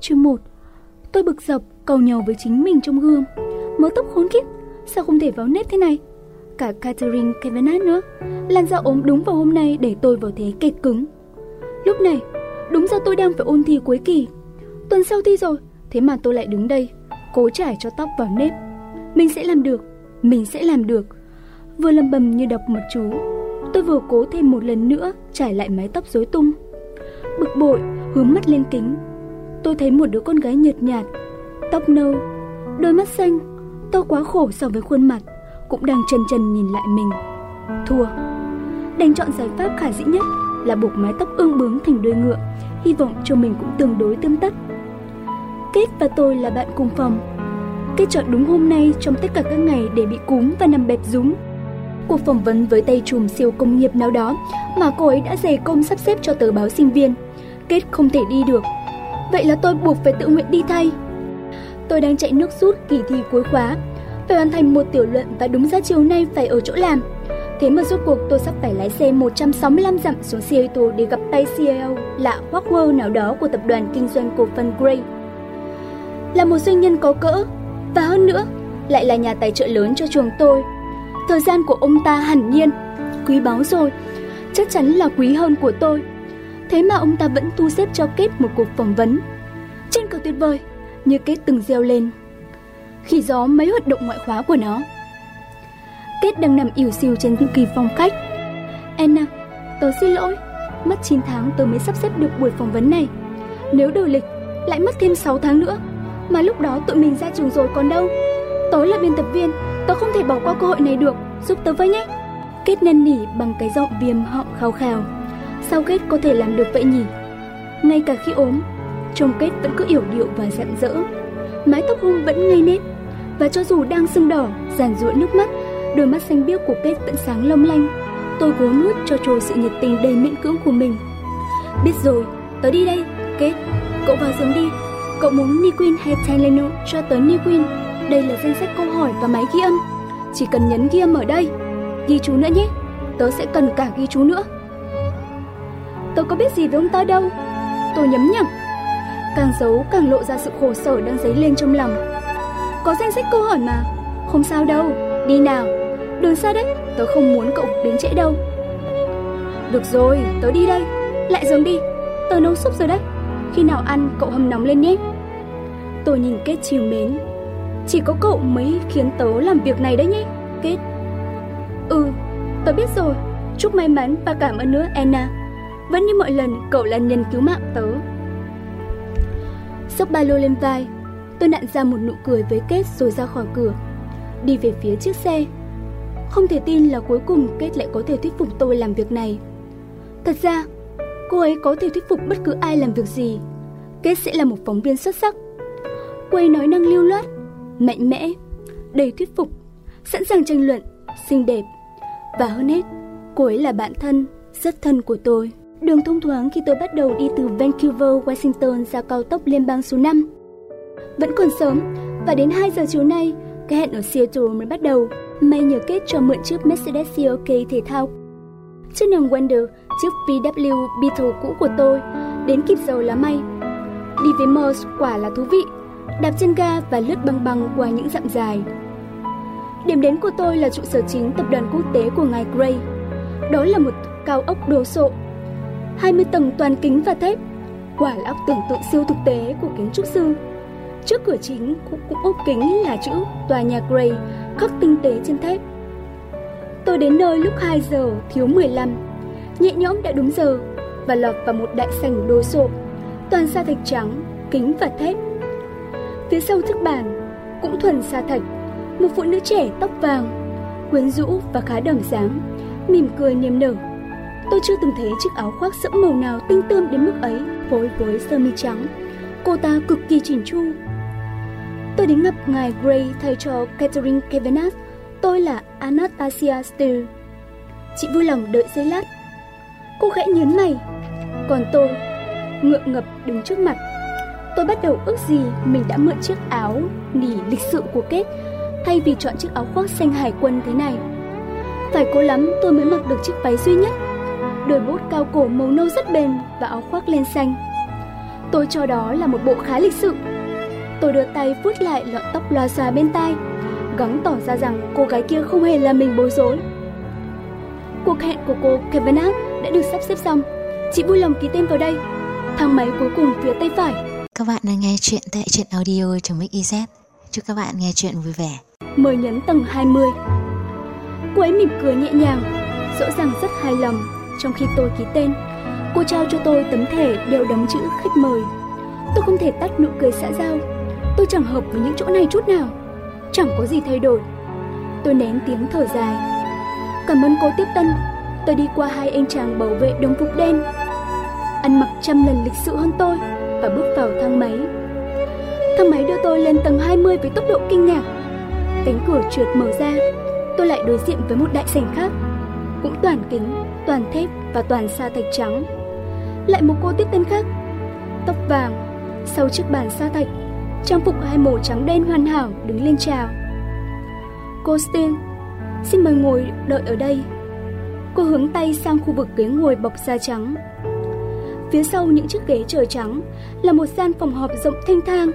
Chương 1 Tôi bực dọc, cầu nhau với chính mình trong gương Mớ tóc khốn kiếp, Sao không thể vào nếp thế này? Cả Catherine Kavanagh nữa, Làn da ốm đúng vào hôm nay để tôi vào thế kẹt cứng. Lúc này, Đúng ra tôi đang phải ôn thi cuối kỳ. Tuần sau thi rồi, Thế mà tôi lại đứng đây, Cố trải cho tóc vào nếp. Mình sẽ làm được, Mình sẽ làm được. Vừa lầm bầm như đọc một chú, Tôi vừa cố thêm một lần nữa Trải lại mái tóc rối tung. Bực bội, hướng mắt lên kính. Tôi thấy một đứa con gái nhợt nhạt, Tóc nâu, Đôi mắt xanh Tôi quá khổ so với khuôn mặt, Cũng đang chân chân nhìn lại mình Thua Đành chọn giải pháp khả dĩ nhất Là buộc mái tóc ương bướng thành đuôi ngựa, Hy vọng cho mình cũng tương đối tươm tất Kết và tôi là bạn cùng phòng Kết chọn đúng hôm nay trong tất cả các ngày để bị cúm và nằm bẹp rúng. Cuộc phỏng vấn với tay trùm siêu công nghiệp nào đó mà cô ấy đã dày công sắp xếp cho tờ báo sinh viên. Kết không thể đi được. Vậy là tôi buộc phải tự nguyện đi thay. Tôi đang chạy nước rút kỳ thi cuối khóa, phải hoàn thành một tiểu luận và đúng ra chiều nay phải ở chỗ làm. Thế mà rốt cuộc tôi sắp phải lái xe 165 dặm xuống Seattle để gặp tay CEO là Walker nào đó của tập đoàn kinh doanh cổ phần Gray. Là một doanh nhân có cỡ, và hơn nữa, lại là nhà tài trợ lớn cho trường tôi. Thời gian của ông ta hẳn nhiên, quý báu rồi, chắc chắn là quý hơn của tôi. Thế mà ông ta vẫn thu xếp cho Kết một cuộc phỏng vấn. Trên cầu tuyệt vời, như Kết từng reo lên. Khi gió mấy hoạt động ngoại khóa của nó. Kết đang nằm ỉu xìu trên kỳ phòng khách. Anna, tớ xin lỗi, mất 9 tháng tớ mới sắp xếp được buổi phỏng vấn này. Nếu đổi lịch, lại mất thêm 6 tháng nữa. Mà lúc đó tụi mình ra trường rồi còn đâu. Tớ là biên tập viên, tớ không thể bỏ qua cơ hội này được, giúp tớ với nhé. Kết năn nỉ bằng cái giọng viêm họng khao khao. Sao Kết có thể làm được vậy nhỉ? Ngay cả khi ốm, chồng Kết vẫn cứ yểu điệu và rạng rỡ. Mái tóc hung vẫn ngây nếp, và cho dù đang sưng đỏ, giàn ruộng nước mắt, đôi mắt xanh biếc của Kết vẫn sáng long lanh. Tôi cố nuốt cho trôi sự nhiệt tình đầy miễn cưỡng của mình. Biết rồi, tớ đi đây, Kết. Cậu vào giường đi. Cậu muốn Niquin hay Tylenol cho tớ Niquin. Đây là danh sách câu hỏi và máy ghi âm. Chỉ cần nhấn ghi âm ở đây. Ghi chú nữa nhé. Tớ sẽ cần cả ghi chú nữa tôi có biết gì về ông ta đâu. Tôi nhấm nhẳng. Càng giấu càng lộ ra sự khổ sở đang dấy lên trong lòng. Có danh sách câu hỏi mà. Không sao đâu. Đi nào. đường xa đấy. Tớ không muốn cậu đến trễ đâu. Được rồi, tớ đi đây. Lại giường đi. Tớ nấu súp rồi đấy. Khi nào ăn cậu hâm nóng lên nhé. Tôi nhìn Kết chiều mến. Chỉ có cậu mới khiến tớ làm việc này đấy nhé. Kết. Ừ, tớ biết rồi. Chúc may mắn và cảm ơn nữa Anna. Vẫn như mọi lần, cậu là nhân cứu mạng tớ. Xốc ba lô lên vai, tôi nặn ra một nụ cười với Kết rồi ra khỏi cửa. Đi về phía chiếc xe. Không thể tin là cuối cùng Kết lại có thể thuyết phục tôi làm việc này. Thật ra, cô ấy có thể thuyết phục bất cứ ai làm việc gì. Kết sẽ là một phóng viên xuất sắc. Cô ấy nói năng lưu loát, mạnh mẽ, đầy thuyết phục, sẵn sàng tranh luận, xinh đẹp. Và hơn hết, cô ấy là bạn thân, rất thân của tôi. Đường thông thoáng khi tôi bắt đầu đi từ Vancouver, Washington ra cao tốc liên bang số 5. Vẫn còn sớm, và đến 2 giờ chiều nay, cái hẹn ở Seattle mới bắt đầu. May nhờ kết cho mượn chiếc Mercedes CLK thể thao. Chiếc nàng Wonder, chiếc VW Beetle cũ của tôi, đến kịp giờ là may. Đi với Mars quả là thú vị, đạp chân ga và lướt băng băng qua những dặm dài. Điểm đến của tôi là trụ sở chính tập đoàn quốc tế của ngài Gray. Đó là một cao ốc đồ sộ, 20 tầng toàn kính và thép. Quả là óc tưởng tượng siêu thực tế của kiến trúc sư. Trước cửa chính cũng, cũng ốp kính là chữ tòa nhà Gray khắc tinh tế trên thép. Tôi đến nơi lúc 2 giờ thiếu 15, nhẹ nhõm đã đúng giờ và lọt vào một đại sảnh đồ sộ, toàn sa thạch trắng, kính và thép. Phía sau thức bàn cũng thuần sa thạch, một phụ nữ trẻ tóc vàng, quyến rũ và khá đầm dáng, mỉm cười niềm nở. Tôi chưa từng thấy chiếc áo khoác sẫm màu nào tinh tươm đến mức ấy phối với sơ mi trắng. Cô ta cực kỳ chỉnh chu. Tôi đến gặp ngài Gray thay cho Catherine Kavanagh. Tôi là Anastasia Steele. Chị vui lòng đợi giây lát. Cô khẽ nhớn mày. Còn tôi, ngượng ngập đứng trước mặt. Tôi bắt đầu ước gì mình đã mượn chiếc áo nỉ lịch sự của Kết thay vì chọn chiếc áo khoác xanh hải quân thế này. Phải cố lắm tôi mới mặc được chiếc váy duy nhất. Đôi bốt cao cổ màu nâu rất bền và áo khoác len xanh. Tôi cho đó là một bộ khá lịch sự. Tôi đưa tay vuốt lại lọn tóc loa xòa bên tai, gắng tỏ ra rằng cô gái kia không hề làm mình bối rối. Cuộc hẹn của cô Kevinat đã được sắp xếp xong. Chị vui lòng ký tên vào đây. Thang máy cuối cùng phía tay phải. Các bạn đang nghe chuyện tại truyện audio trong Mix Chúc các bạn nghe chuyện vui vẻ. Mời nhấn tầng 20. Cô ấy mỉm cười nhẹ nhàng, rõ ràng rất hài lòng trong khi tôi ký tên. Cô trao cho tôi tấm thẻ đều đóng chữ khách mời. Tôi không thể tắt nụ cười xã giao. Tôi chẳng hợp với những chỗ này chút nào. Chẳng có gì thay đổi. Tôi nén tiếng thở dài. Cảm ơn cô tiếp tân. Tôi đi qua hai anh chàng bảo vệ đồng phục đen. Ăn mặc trăm lần lịch sự hơn tôi và bước vào thang máy. Thang máy đưa tôi lên tầng 20 với tốc độ kinh ngạc. Cánh cửa trượt mở ra, tôi lại đối diện với một đại sảnh khác, cũng toàn kính, toàn thép và toàn sa thạch trắng. Lại một cô tiếp tân khác, tóc vàng, sau chiếc bàn sa thạch, trang phục hai màu trắng đen hoàn hảo đứng lên chào. Cô Steen, xin mời ngồi đợi ở đây. Cô hướng tay sang khu vực ghế ngồi bọc da trắng. Phía sau những chiếc ghế trời trắng là một gian phòng họp rộng thanh thang,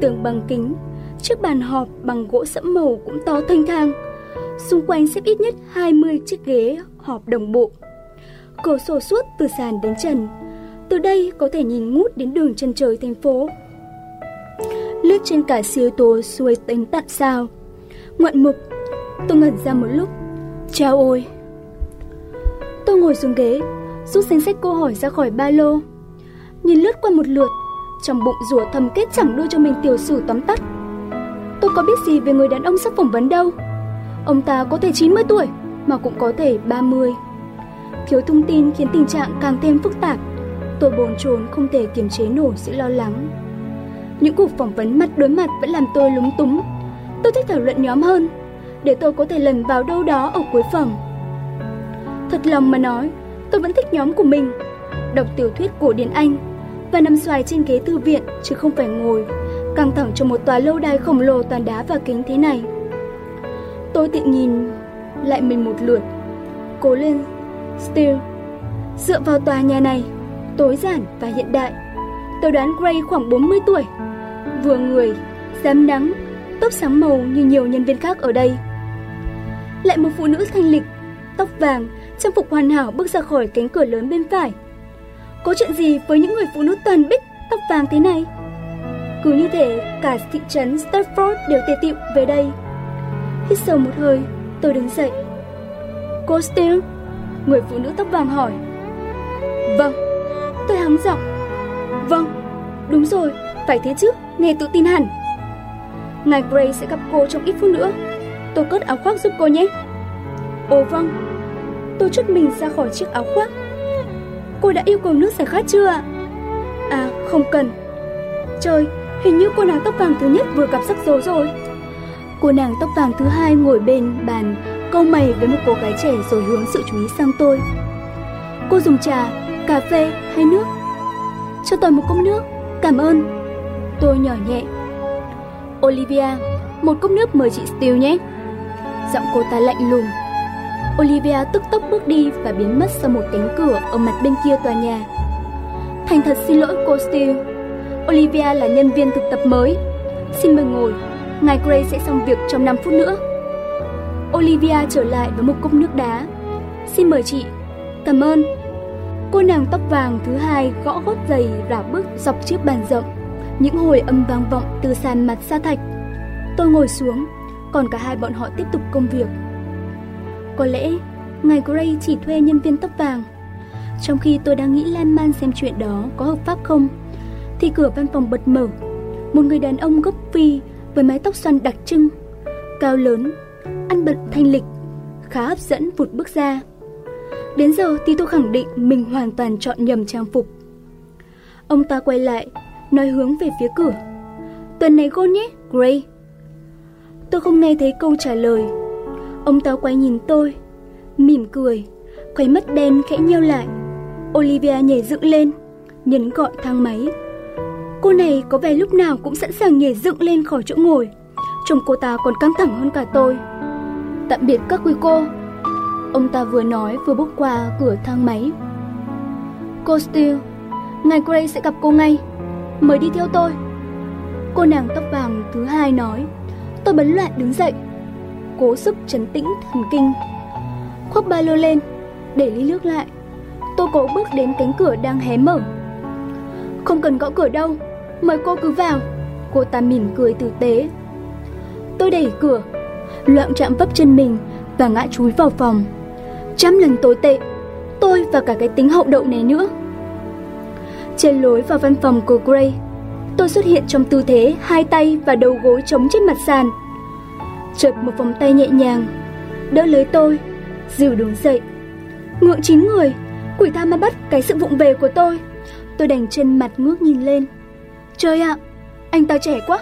tường bằng kính, chiếc bàn họp bằng gỗ sẫm màu cũng to thanh thang. Xung quanh xếp ít nhất 20 chiếc ghế họp đồng bộ. Cửa sổ suốt từ sàn đến trần. Từ đây có thể nhìn ngút đến đường chân trời thành phố. Lướt trên cả siêu tố xuôi tính tận sao. Ngoạn mục, tôi ngẩn ra một lúc. Chào ôi! Tôi ngồi xuống ghế, rút danh sách câu hỏi ra khỏi ba lô. Nhìn lướt qua một lượt, trong bụng rủa thầm kết chẳng đưa cho mình tiểu sử tóm tắt. Tôi có biết gì về người đàn ông sắp phỏng vấn đâu. Ông ta có thể 90 tuổi, mà cũng có thể 30. Thiếu thông tin khiến tình trạng càng thêm phức tạp. Tôi bồn chồn không thể kiềm chế nổi sự lo lắng. Những cuộc phỏng vấn mặt đối mặt vẫn làm tôi lúng túng. Tôi thích thảo luận nhóm hơn, để tôi có thể lần vào đâu đó ở cuối phòng. Thật lòng mà nói, tôi vẫn thích nhóm của mình. Đọc tiểu thuyết cổ điển Anh và nằm xoài trên ghế thư viện chứ không phải ngồi căng thẳng trong một tòa lâu đài khổng lồ toàn đá và kính thế này. Tôi tự nhìn lại mình một lượt. Cố lên, steel, Dựa vào tòa nhà này, tối giản và hiện đại, tôi đoán Gray khoảng 40 tuổi. Vừa người, dám nắng, tóc sáng màu như nhiều nhân viên khác ở đây. Lại một phụ nữ thanh lịch, tóc vàng, trang phục hoàn hảo bước ra khỏi cánh cửa lớn bên phải. Có chuyện gì với những người phụ nữ toàn bích, tóc vàng thế này? Cứ như thế cả thị trấn Stafford đều tề tiệu về đây. Hít sâu một hơi, tôi đứng dậy. Cô Steele? Người phụ nữ tóc vàng hỏi. Vâng, tôi hắng giọng. Vâng, đúng rồi, phải thế chứ, nghe tự tin hẳn. Ngài Gray sẽ gặp cô trong ít phút nữa. Tôi cất áo khoác giúp cô nhé. Ồ vâng, tôi chút mình ra khỏi chiếc áo khoác. Cô đã yêu cầu nước giải khát chưa ạ? À, không cần. Trời, hình như cô nàng tóc vàng thứ nhất vừa gặp rắc rối rồi. Cô nàng tóc vàng thứ hai ngồi bên bàn, câu mày với một cô gái trẻ rồi hướng sự chú ý sang tôi. Cô dùng trà, cà phê hay nước? Cho tôi một cốc nước, cảm ơn. Tôi nhỏ nhẹ. Olivia, một cốc nước mời chị Steele nhé. Giọng cô ta lạnh lùng. Olivia tức tốc bước đi và biến mất sau một cánh cửa ở mặt bên kia tòa nhà. Thành thật xin lỗi cô Steele. Olivia là nhân viên thực tập mới. Xin mời ngồi. Ngài Gray sẽ xong việc trong 5 phút nữa. Olivia trở lại với một cốc nước đá. Xin mời chị. Cảm ơn. Cô nàng tóc vàng thứ hai gõ gót giày rảo bước dọc chiếc bàn rộng. Những hồi âm vang vọng từ sàn mặt sa thạch. Tôi ngồi xuống, còn cả hai bọn họ tiếp tục công việc. Có lẽ ngài Gray chỉ thuê nhân viên tóc vàng. Trong khi tôi đang nghĩ lan man xem chuyện đó có hợp pháp không, thì cửa văn phòng bật mở. Một người đàn ông gốc phi với mái tóc xoăn đặc trưng, cao lớn, ăn bận thanh lịch, khá hấp dẫn vụt bước ra. Đến giờ thì tôi khẳng định mình hoàn toàn chọn nhầm trang phục. Ông ta quay lại, nói hướng về phía cửa. Tuần này gôn nhé, Gray. Tôi không nghe thấy câu trả lời. Ông ta quay nhìn tôi, mỉm cười, khóe mắt đen khẽ nheo lại. Olivia nhảy dựng lên, nhấn gọi thang máy. Cô này có vẻ lúc nào cũng sẵn sàng nhảy dựng lên khỏi chỗ ngồi. Trông cô ta còn căng thẳng hơn cả tôi. Tạm biệt các quý cô. Ông ta vừa nói vừa bước qua cửa thang máy. Cô Steele, ngài Gray sẽ gặp cô ngay. Mời đi theo tôi. Cô nàng tóc vàng thứ hai nói. Tôi bấn loạn đứng dậy, cố sức trấn tĩnh thần kinh. Khoác ba lô lên, để ly nước lại. Tôi cố bước đến cánh cửa đang hé mở. Không cần gõ cửa đâu, mời cô cứ vào. Cô ta mỉm cười tử tế. Tôi đẩy cửa, loạn chạm vấp chân mình và ngã chúi vào phòng. Trăm lần tồi tệ, tôi và cả cái tính hậu đậu này nữa. Trên lối vào văn phòng của Gray, tôi xuất hiện trong tư thế hai tay và đầu gối chống trên mặt sàn. Chợt một vòng tay nhẹ nhàng, đỡ lấy tôi, dìu đứng dậy. Ngượng chín người, quỷ tha ma bắt cái sự vụng về của tôi. Tôi đành trên mặt ngước nhìn lên. Trời ạ, anh ta trẻ quá.